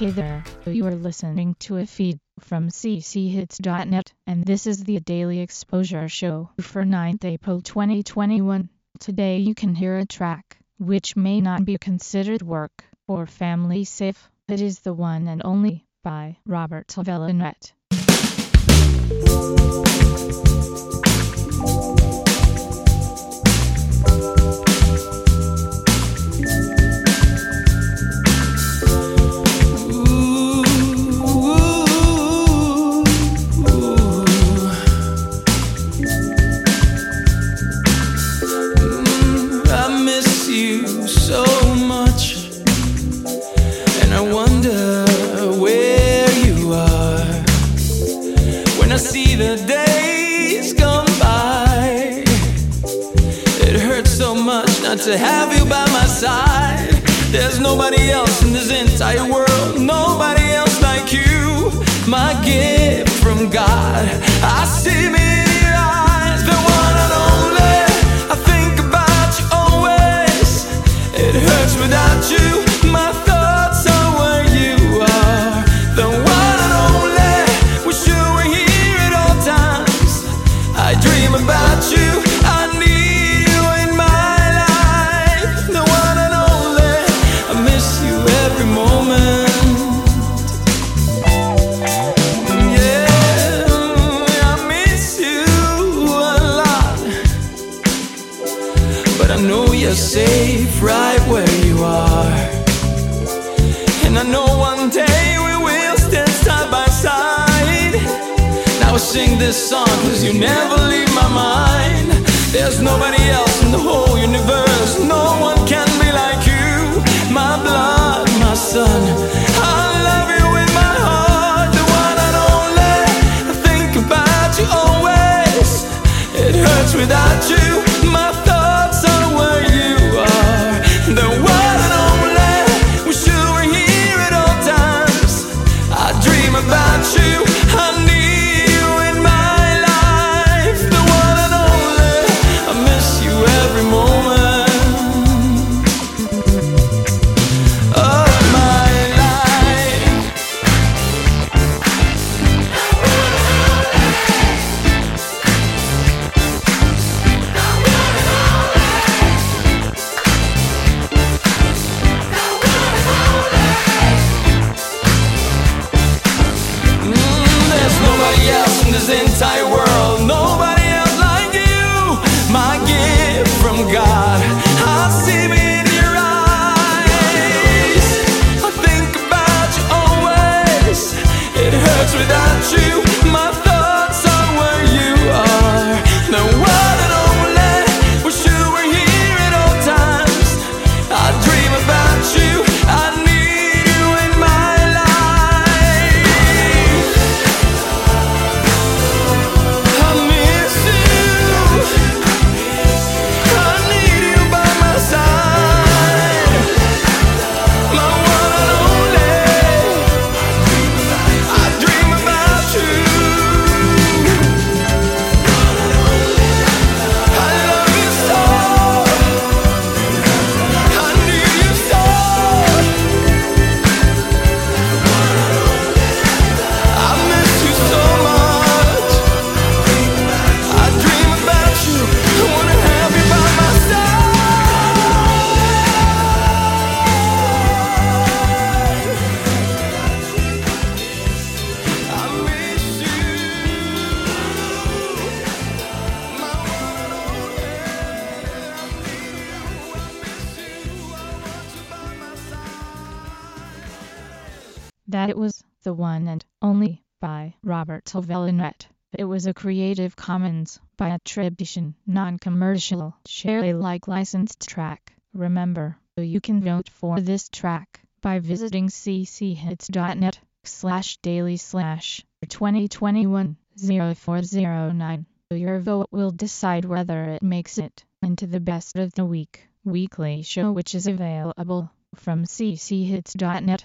Hey there, you are listening to a feed from cchits.net, and this is the Daily Exposure Show for 9th April 2021. Today you can hear a track, which may not be considered work or family safe. It is the one and only by Robert Velinet. To have you by my side. There's nobody else in this entire world, nobody else like you. My gift from God, I see me in your eyes, But I know you're safe right where you are. And I know one day we will stand side by side. Now I sing this song cause you never leave my mind. There's nobody else in the whole universe. No one can be like you. My blood, my son. Without you. My thoughts are where you are. The That it was the one and only by Robert Velinet. It was a Creative Commons by attribution, non-commercial, share Alike licensed track. Remember, you can vote for this track by visiting cchits.net slash daily slash 2021 0409. Your vote will decide whether it makes it into the best of the week weekly show which is available from cchits.net